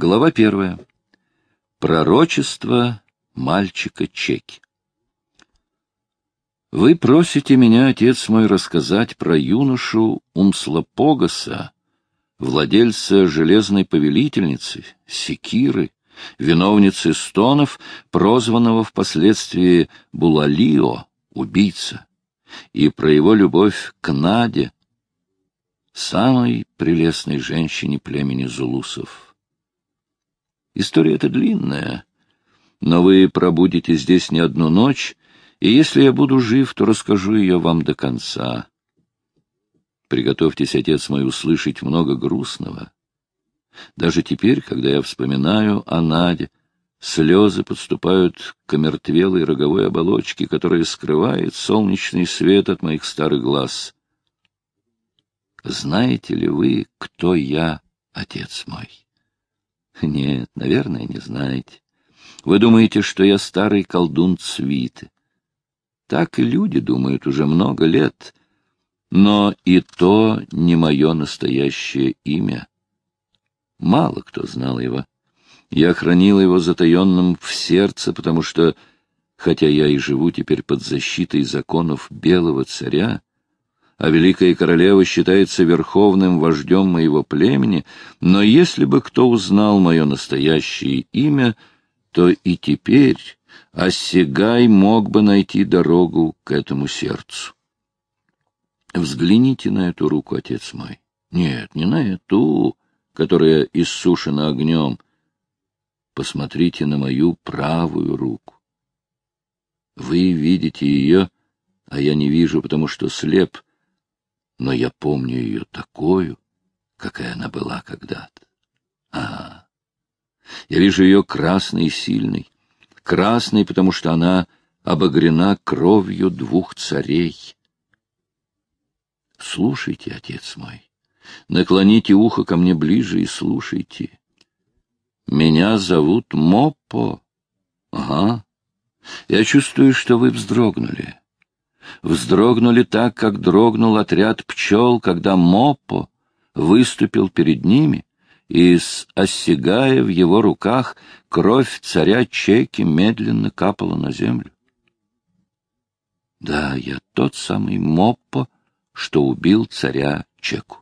Глава первая. Пророчество мальчика Чеки. Вы просите меня, отец мой, рассказать про юношу Умслопогаса, владельца железной повелительницы, секиры, виновницы стонов, прозванного впоследствии Булалио, убийца, и про его любовь к Наде, самой прелестной женщине племени Зулусов. История эта длинная, но вы пробудете здесь не одну ночь, и если я буду жив, то расскажу ее вам до конца. Приготовьтесь, отец мой, услышать много грустного. Даже теперь, когда я вспоминаю о Наде, слезы подступают к омертвелой роговой оболочке, которая скрывает солнечный свет от моих старых глаз. Знаете ли вы, кто я, отец мой? Нет, наверное, не знаете. Вы думаете, что я старый колдун Цвиты. Так и люди думают уже много лет, но и то не мое настоящее имя. Мало кто знал его. Я хранил его затаенным в сердце, потому что, хотя я и живу теперь под защитой законов белого царя, а великая королева считается верховным вождем моего племени, но если бы кто узнал мое настоящее имя, то и теперь Осигай мог бы найти дорогу к этому сердцу. Взгляните на эту руку, отец мой. Нет, не на эту, которая иссушена огнем. Посмотрите на мою правую руку. Вы видите ее, а я не вижу, потому что слеп, но я помню ее такую, какая она была когда-то. А, я вижу ее красной и сильной, красной, потому что она обогрена кровью двух царей. Слушайте, отец мой, наклоните ухо ко мне ближе и слушайте. Меня зовут Моппо. Ага. Я чувствую, что вы вздрогнули. Вздрогнули так, как дрогнул отряд пчел, когда Моппо выступил перед ними и осягая в его руках кровь царя Чеки медленно капала на землю. Да, я тот самый Моппо, что убил царя Чеку.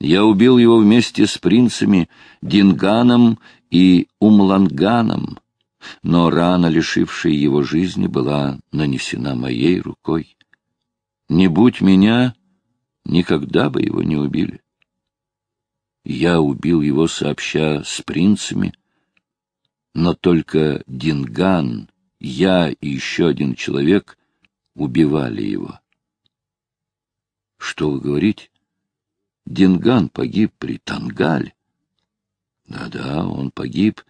Я убил его вместе с принцами Динганом и Умланганом, но рана, лишившая его жизни, была нанесена моей рукой. Не будь меня, никогда бы его не убили. Я убил его сообща с принцами, но только Динган, я и еще один человек убивали его. Что вы говорите? Динган погиб при Тангале. Да-да, он погиб,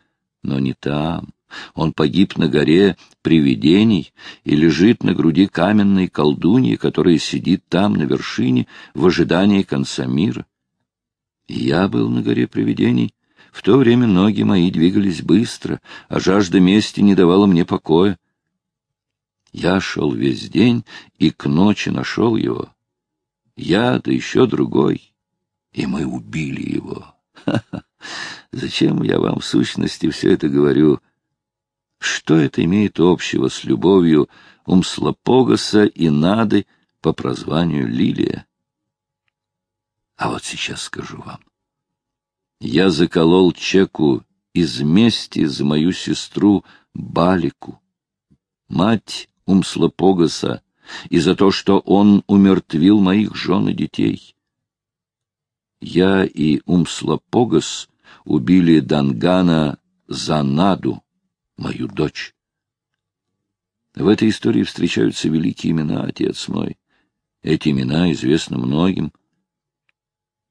но не там. Он погиб на горе привидений и лежит на груди каменной колдуньи, которая сидит там, на вершине, в ожидании конца мира. Я был на горе привидений. В то время ноги мои двигались быстро, а жажда мести не давала мне покоя. Я шел весь день и к ночи нашел его. Я, да еще другой. И мы убили его. Ха -ха. Зачем я вам в сущности все это говорю? Что это имеет общего с любовью Умслопогаса и Нады по прозванию Лилия? А вот сейчас скажу вам. Я заколол Чеку из мести за мою сестру Балику, мать Умслопогаса, и за то, что он умертвил моих жен и детей. Я и Умслопогас убили Дангана за Наду, мою дочь. В этой истории встречаются великие имена, отец мой. Эти имена известны многим.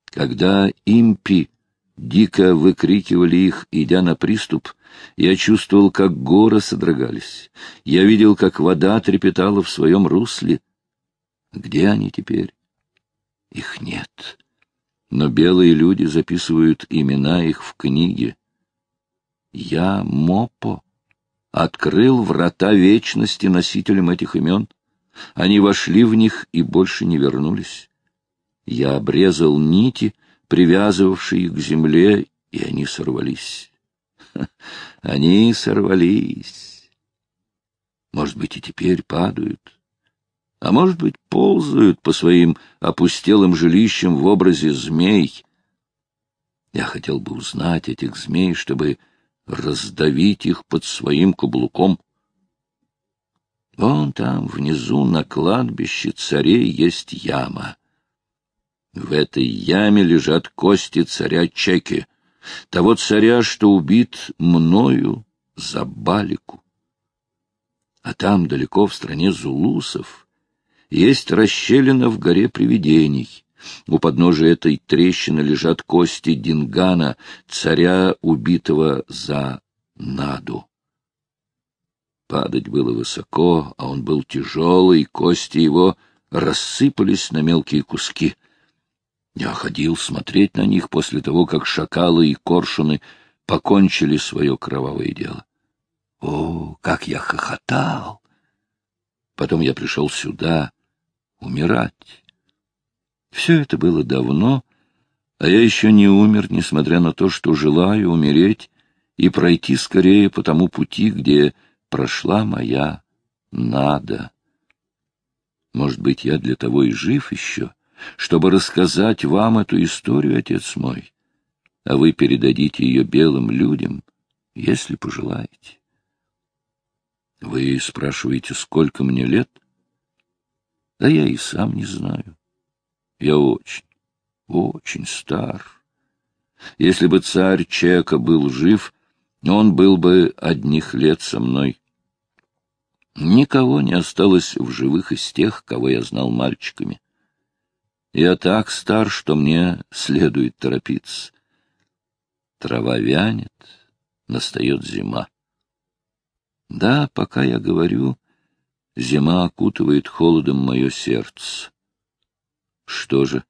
Когда импи дико выкрикивали их, идя на приступ, я чувствовал, как горы содрогались. Я видел, как вода трепетала в своем русле. Где они теперь? Их нет. Но белые люди записывают имена их в книге. Я, Мопо, открыл врата вечности носителям этих имен. Они вошли в них и больше не вернулись. Я обрезал нити, привязывавшие их к земле, И они сорвались. Они сорвались. Может быть, и теперь падают. А может быть, ползают по своим опустелым жилищам в образе змей. Я хотел бы узнать этих змей, чтобы раздавить их под своим каблуком. Вон там, внизу, на кладбище царей есть яма. В этой яме лежат кости царя Чеки, того царя, что убит мною за Балику. А там, далеко в стране зулусов, есть расщелина в горе привидений. У подножия этой трещины лежат кости Дингана, царя, убитого за Наду. Падать было высоко, а он был тяжелый, кости его рассыпались на мелкие куски. Я ходил смотреть на них после того, как шакалы и коршуны покончили свое кровавое дело. О, как я хохотал! Потом я пришел сюда умирать. Все это было давно, а я еще не умер, несмотря на то, что желаю умереть и пройти скорее по тому пути, где прошла моя надо. Может быть, я для того и жив еще, чтобы рассказать вам эту историю, отец мой, а вы передадите ее белым людям, если пожелаете. Вы спрашиваете, сколько мне лет? Да я и сам не знаю. Я очень, очень стар. Если бы царь Чека был жив, он был бы одних лет со мной. Никого не осталось в живых из тех, кого я знал мальчиками. Я так стар, что мне следует торопиться. Трава вянет, настает зима. Да, пока я говорю, зима окутывает холодом мое сердце. Что же,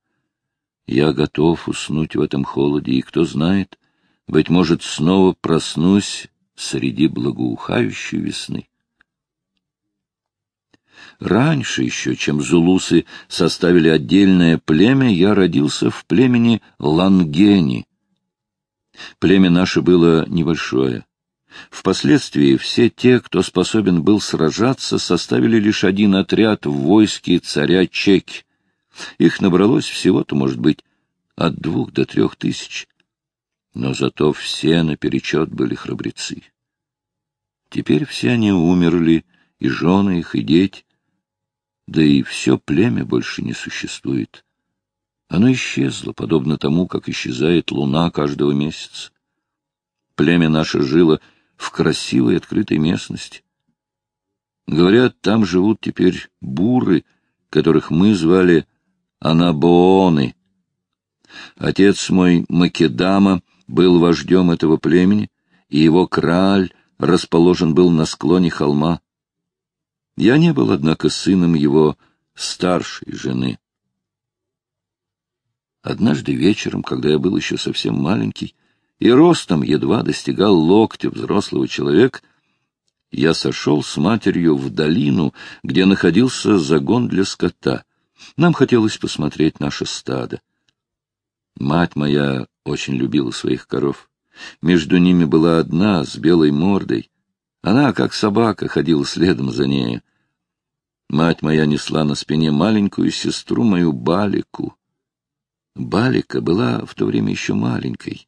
я готов уснуть в этом холоде, и кто знает, быть может, снова проснусь среди благоухающей весны. Раньше еще, чем зулусы составили отдельное племя, я родился в племени Лангени. Племя наше было небольшое. Впоследствии все те, кто способен был сражаться, составили лишь один отряд в войске царя Чеки. Их набралось всего-то, может быть, от двух до трех тысяч но зато все наперечет были храбрецы. Теперь все они умерли, и жены их, и дети, да и все племя больше не существует. Оно исчезло, подобно тому, как исчезает луна каждого месяца. Племя наше жило в красивой открытой местности. Говорят, там живут теперь буры, которых мы звали анабооны. Отец мой Македама был вождем этого племени, и его краль расположен был на склоне холма. Я не был, однако, сыном его старшей жены. Однажды вечером, когда я был еще совсем маленький и ростом едва достигал локтя взрослого человека, я сошел с матерью в долину, где находился загон для скота. Нам хотелось посмотреть наше стадо. Мать моя очень любила своих коров. Между ними была одна с белой мордой. Она, как собака, ходила следом за нею. Мать моя несла на спине маленькую сестру мою Балику. Балика была в то время еще маленькой.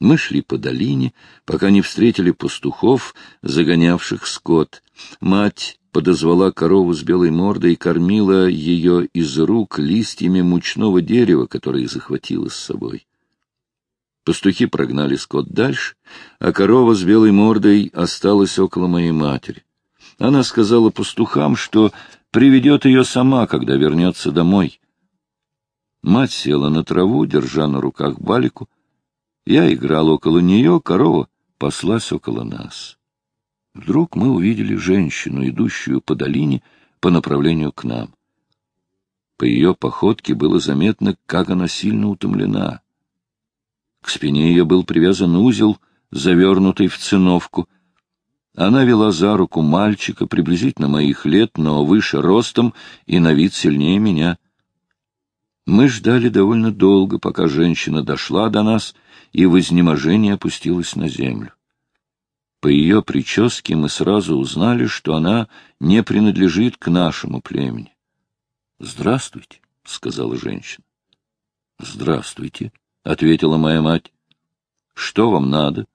Мы шли по долине, пока не встретили пастухов, загонявших скот. Мать подозвала корову с белой мордой и кормила ее из рук листьями мучного дерева, которое захватила с собой. Пастухи прогнали скот дальше, а корова с белой мордой осталась около моей матери. Она сказала пастухам, что приведет ее сама, когда вернется домой. Мать села на траву, держа на руках балику. Я играл около нее, корова паслась около нас. Вдруг мы увидели женщину, идущую по долине по направлению к нам. По ее походке было заметно, как она сильно утомлена. К спине ее был привязан узел, завернутый в циновку. Она вела за руку мальчика, приблизительно моих лет, но выше ростом и на вид сильнее меня. Мы ждали довольно долго, пока женщина дошла до нас и в изнеможении опустилась на землю. По ее прическе мы сразу узнали, что она не принадлежит к нашему племени. — Здравствуйте, — сказала женщина. — Здравствуйте, — ответила моя мать. — Что вам надо?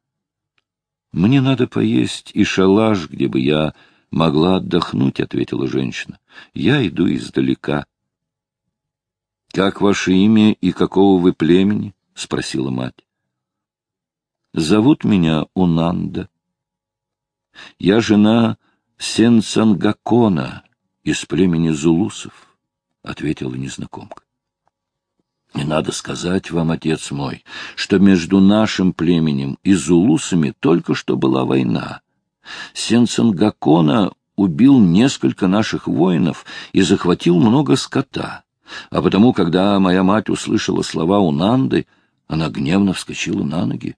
— Мне надо поесть и шалаш, где бы я могла отдохнуть, — ответила женщина. — Я иду издалека. — Как ваше имя и какого вы племени? — спросила мать. — Зовут меня Унанда. Я жена Сенцангакона из племени Зулусов, — ответила незнакомка. Не надо сказать вам, отец мой, что между нашим племенем и зулусами только что была война. Сенцангакона убил несколько наших воинов и захватил много скота. А потому, когда моя мать услышала слова Унанды, она гневно вскочила на ноги.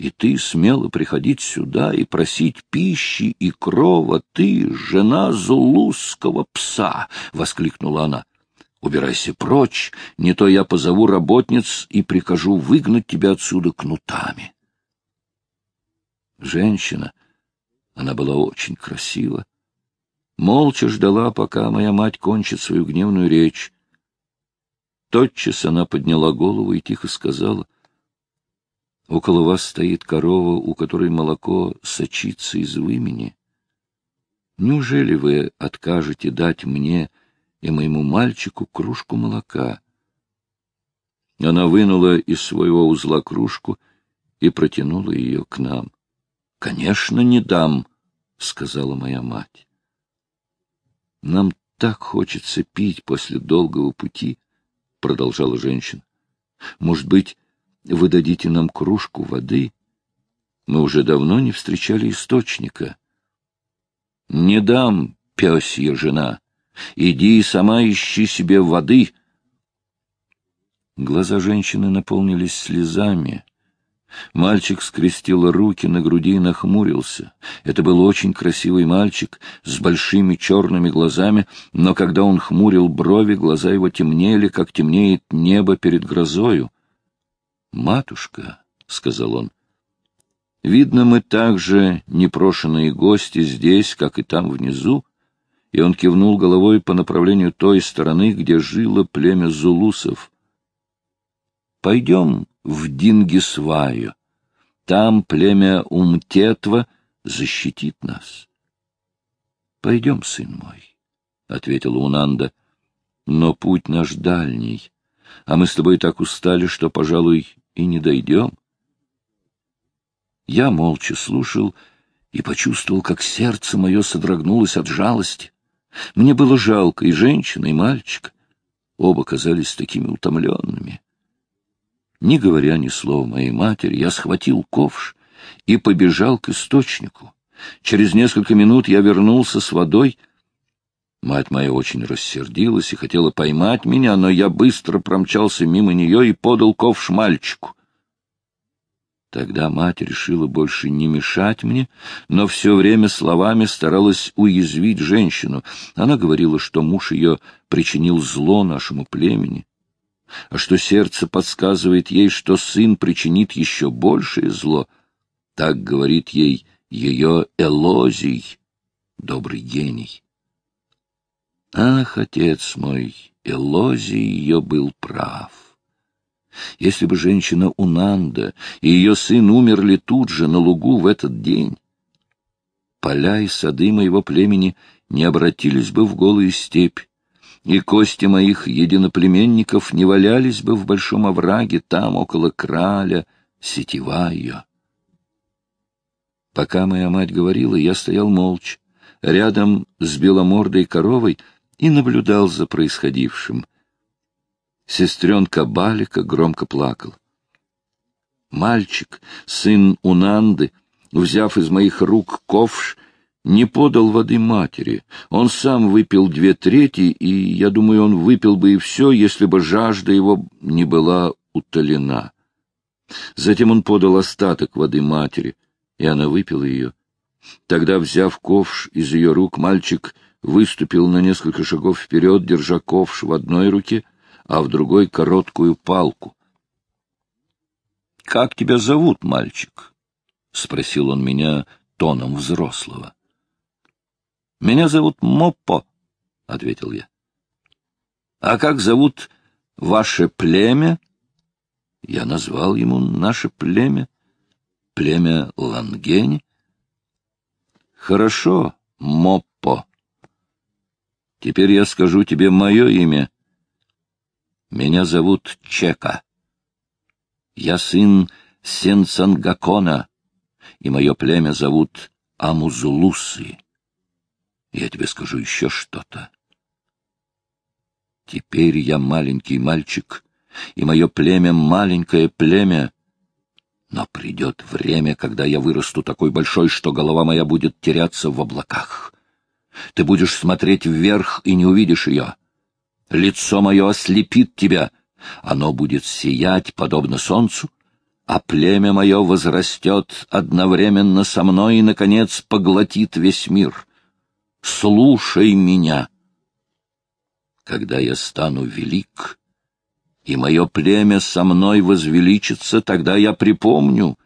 И ты смело приходить сюда и просить пищи и крова, ты, жена зулусского пса! — воскликнула она. — Убирайся прочь, не то я позову работниц и прикажу выгнать тебя отсюда кнутами. Женщина, она была очень красива, молча ждала, пока моя мать кончит свою гневную речь. Тотчас она подняла голову и тихо сказала, «Около вас стоит корова, у которой молоко сочится из вымени. Неужели вы откажете дать мне и моему мальчику кружку молока?» Она вынула из своего узла кружку и протянула ее к нам. «Конечно, не дам», — сказала моя мать. «Нам так хочется пить после долгого пути», — продолжала женщина. «Может быть, вы дадите нам кружку воды? Мы уже давно не встречали источника». «Не дам, пёсья жена. Иди и сама ищи себе воды». Глаза женщины наполнились слезами. Мальчик скрестил руки на груди и нахмурился. Это был очень красивый мальчик с большими черными глазами, но когда он хмурил брови, глаза его темнели, как темнеет небо перед грозою. «Матушка», — сказал он, — «видно, мы также непрошенные гости здесь, как и там внизу». И он кивнул головой по направлению той стороны, где жило племя зулусов. «Пойдем в Дингисваю. Там племя Умтетва защитит нас. — Пойдем, сын мой, — ответила Унанда, — но путь наш дальний, а мы с тобой так устали, что, пожалуй, и не дойдем. Я молча слушал и почувствовал, как сердце мое содрогнулось от жалости. Мне было жалко и женщины, и мальчика. Оба казались такими утомленными. Не говоря ни слова моей матери, я схватил ковш и побежал к источнику. Через несколько минут я вернулся с водой. Мать моя очень рассердилась и хотела поймать меня, но я быстро промчался мимо нее и подал ковш мальчику. Тогда мать решила больше не мешать мне, но все время словами старалась уязвить женщину. Она говорила, что муж ее причинил зло нашему племени, а что сердце подсказывает ей, что сын причинит еще большее зло. Так говорит ей ее Элозий, добрый гений. Ах, отец мой, Элозий ее был прав. Если бы женщина Унанда и ее сын умерли тут же, на лугу, в этот день, поля и сады моего племени не обратились бы в голую степь, и кости моих единоплеменников не валялись бы в большом овраге там, около краля, сетева ее. Пока моя мать говорила, я стоял молча, рядом с беломордой коровой и наблюдал за происходившим. Сестренка Балика громко плакала. Мальчик, сын Унанды, взяв из моих рук ковш, не подал воды матери. Он сам выпил две трети, и, я думаю, он выпил бы и все, если бы жажда его не была утолена. Затем он подал остаток воды матери, и она выпила ее. Тогда, взяв ковш из ее рук, мальчик выступил на несколько шагов вперед, держа ковш в одной руке, а в другой — короткую палку. как тебя зовут, мальчик? — спросил он меня тоном взрослого. — Меня зовут Моппо, — ответил я. — А как зовут ваше племя? Я назвал ему наше племя, племя Лангени. — Хорошо, Моппо. Теперь я скажу тебе мое имя. Меня зовут Чека. Я сын Сенсангакона, и мое племя зовут Амузулусы. Я тебе скажу еще что-то. Теперь я маленький мальчик, и мое племя — маленькое племя. Но придет время, когда я вырасту такой большой, что голова моя будет теряться в облаках. Ты будешь смотреть вверх и не увидишь ее. Лицо мое ослепит тебя, оно будет сиять, подобно солнцу, а племя мое возрастет одновременно со мной и, наконец, поглотит весь мир. Слушай меня. Когда я стану велик, и мое племя со мной возвеличится, тогда я припомню,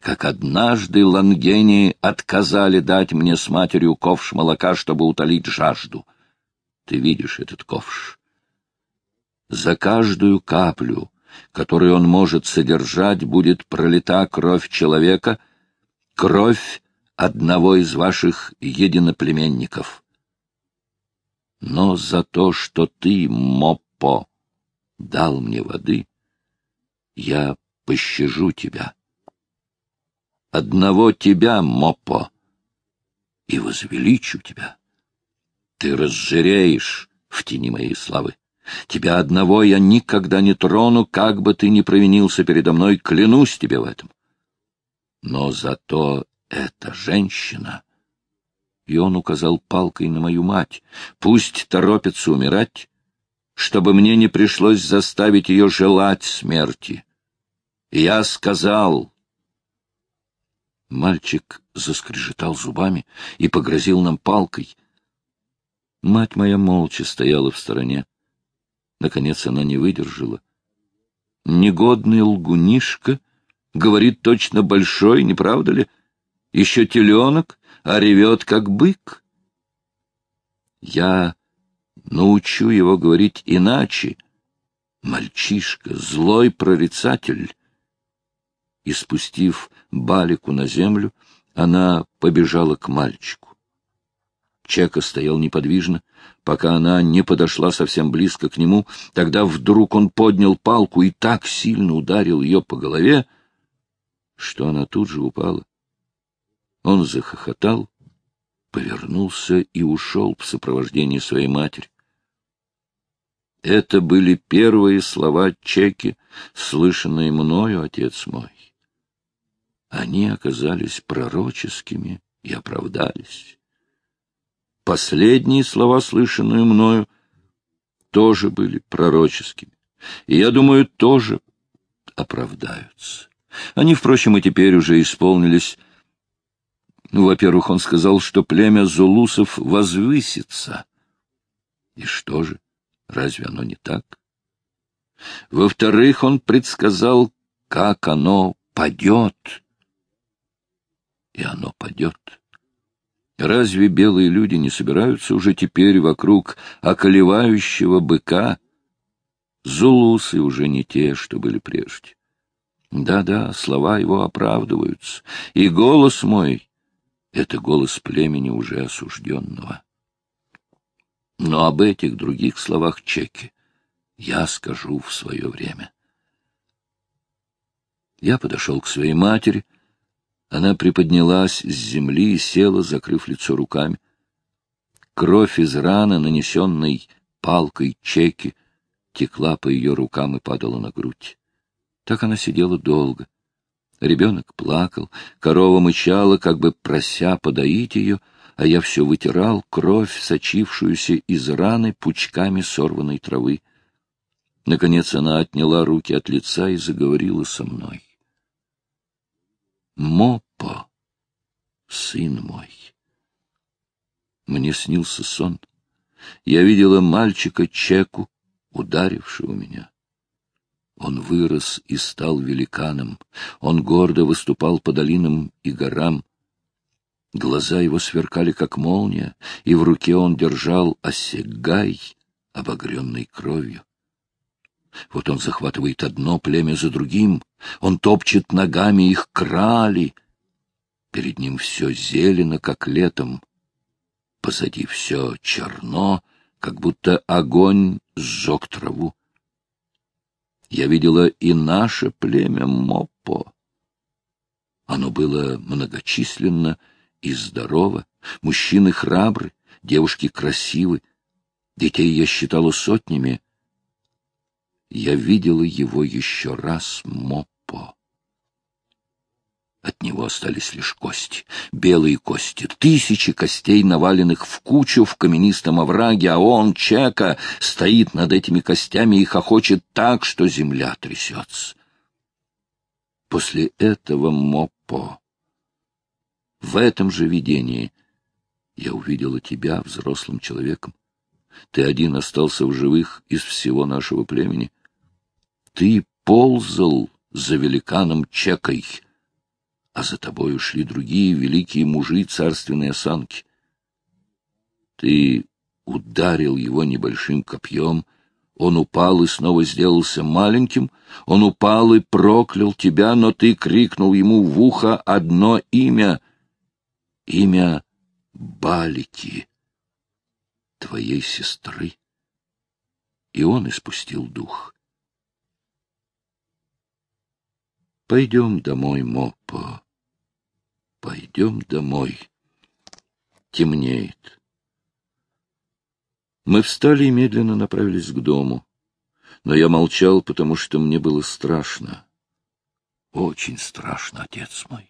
как однажды лангении отказали дать мне с матерью ковш молока, чтобы утолить жажду. Ты видишь этот ковш? За каждую каплю, которую он может содержать, будет пролита кровь человека, кровь одного из ваших единоплеменников. Но за то, что ты, Моппо, дал мне воды, я пощажу тебя одного тебя, Мопо, и возвеличу тебя. Ты разжиреешь в тени моей славы. Тебя одного я никогда не трону, как бы ты ни провинился передо мной, клянусь тебе в этом. Но зато эта женщина... И он указал палкой на мою мать. Пусть торопится умирать, чтобы мне не пришлось заставить ее желать смерти. я сказал, Мальчик заскрежетал зубами и погрозил нам палкой. Мать моя молча стояла в стороне. Наконец она не выдержала. Негодный лгунишка, говорит точно большой, не правда ли? Еще теленок, а ревет, как бык. Я научу его говорить иначе. Мальчишка, злой прорицатель. И спустив Балику на землю, она побежала к мальчику. Чека стоял неподвижно, пока она не подошла совсем близко к нему. Тогда вдруг он поднял палку и так сильно ударил ее по голове, что она тут же упала. Он захохотал, повернулся и ушел в сопровождении своей матери. Это были первые слова Чеки, слышанные мною, отец мой. Они оказались пророческими и оправдались. Последние слова, слышанные мною, тоже были пророческими, и, я думаю, тоже оправдаются. Они, впрочем, и теперь уже исполнились. Ну, во-первых, он сказал, что племя зулусов возвысится. И что же, разве оно не так? Во-вторых, он предсказал, как оно падет и оно падет. Разве белые люди не собираются уже теперь вокруг околевающего быка? Зулусы уже не те, что были прежде. Да-да, слова его оправдываются, и голос мой — это голос племени уже осужденного. Но об этих других словах Чеки я скажу в свое время. Я подошел к своей матери — она приподнялась с земли и села, закрыв лицо руками. Кровь из раны, нанесенной палкой чеки, текла по ее рукам и падала на грудь. Так она сидела долго. Ребенок плакал, корова мычала, как бы прося подоить ее, а я все вытирал кровь, сочившуюся из раны пучками сорванной травы. Наконец она отняла руки от лица и заговорила со мной. Мопо, сын мой. Мне снился сон. Я видела мальчика Чеку, ударившего меня. Он вырос и стал великаном. Он гордо выступал по долинам и горам. Глаза его сверкали, как молния, и в руке он держал осягай, обогренный кровью. Вот он захватывает одно племя за другим, он топчет ногами их крали. Перед ним все зелено, как летом. Позади все черно, как будто огонь сжег траву. Я видела и наше племя Моппо. Оно было многочисленно и здорово, мужчины храбры, девушки красивы, детей я считала сотнями. Я видела его еще раз, Моппо. От него остались лишь кости, белые кости, тысячи костей, наваленных в кучу в каменистом овраге, а он, Чека, стоит над этими костями и хохочет так, что земля трясется. После этого Моппо, в этом же видении, я увидела тебя взрослым человеком. Ты один остался в живых из всего нашего племени. Ты ползал за великаном Чекой — а за тобою шли другие великие мужи царственной осанки. Ты ударил его небольшим копьем, он упал и снова сделался маленьким, он упал и проклял тебя, но ты крикнул ему в ухо одно имя — имя Балики, твоей сестры. И он испустил дух. Пойдем домой, Моппо. Пойдем домой. Темнеет. Мы встали и медленно направились к дому. Но я молчал, потому что мне было страшно. Очень страшно, отец мой.